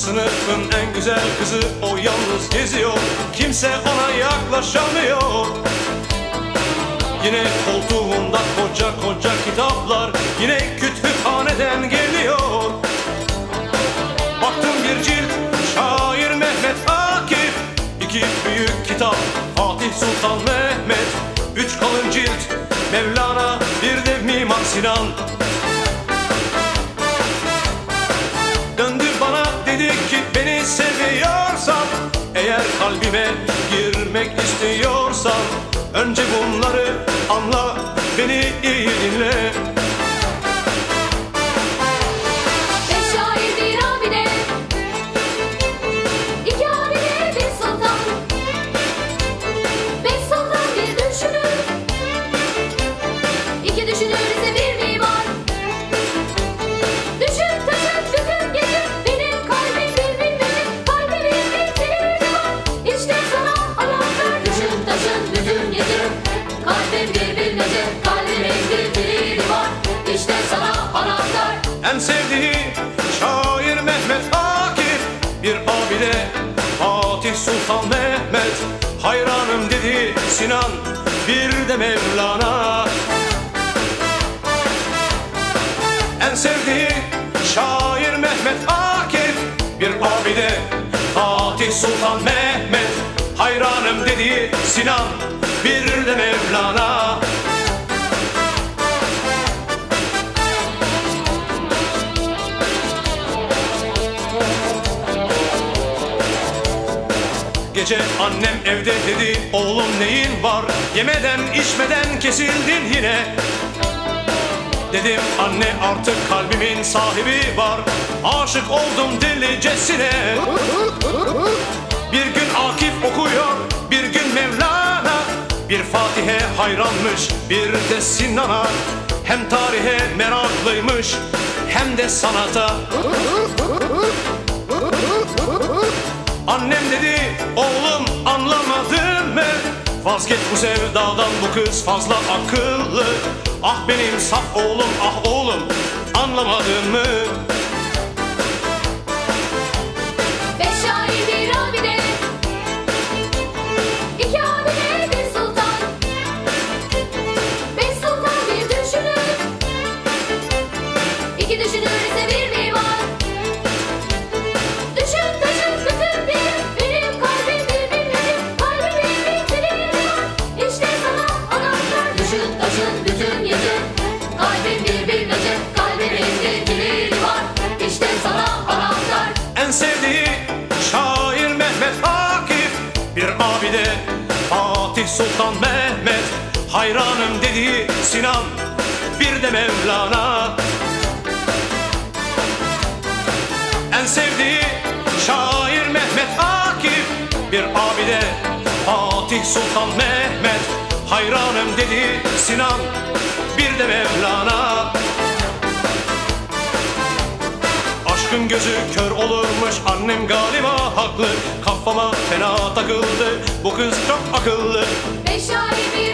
Sınıfın en güzel kızı o yalnız geziyor. Kimse ona yaklaşamıyor. Yine koltuğunda koca koca kitaplar Yine kütüphaneden geliyor. Baktım bir cilt şair Mehmet Akif. İki büyük kitap Fatih Sultan Mehmet. Üç kalın cilt Mevlana bir de Mimar Sinan beni seviyorsan Eğer kalbime girmek istiyorsan Önce bunları anla beni iyi dinle Sinan Bir de Mevlana. En sevdiği şair Mehmet Akif Bir abide Fatih Sultan Mehmet. Hayranım dedi Sinan Bir de Mevlana Gece annem evde dedi oğlum neyin var? Yemeden içmeden kesildin yine. Dedim anne artık kalbimin sahibi var. Aşık oldum delicesine. Bir gün Akif okuyor bir gün Mevlana. Bir Fatih'e hayranmış bir de Sinan'a. Hem tarihe meraklıymış hem de sanata Annem dedi oğlum anlamadın mı? Vazgeç bu sevdadan bu kız fazla akıllı Ah benim saf oğlum ah oğlum anlamadın mı? Bir abide Fatih Sultan Mehmet Hayranım dedi Sinan Bir de Mevlana. En sevdiği şair Mehmet Akif Bir abide Fatih Sultan Mehmet Hayranım dedi Sinan Bir de Mevlana. Aşkın gözü kör olurmuş annem galiba haklı Kafama fena takıldı. Bu kız çok akıllı. Beş şair bir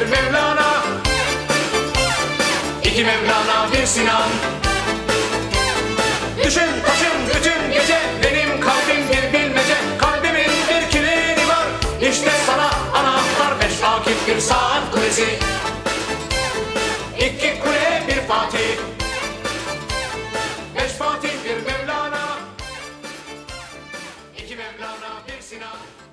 bir Mevlana. İki Mevlana bir Sinan. Düşün taşın bütün gece Benim kalbim bir bilmece. Kalbimin bir kilidi var. İşte sana anahtar Beş vakit bir saat kulesi. İki kule bir Fatih. Beş Fatih bir Mevlana. İki Mevlana bir Sinan.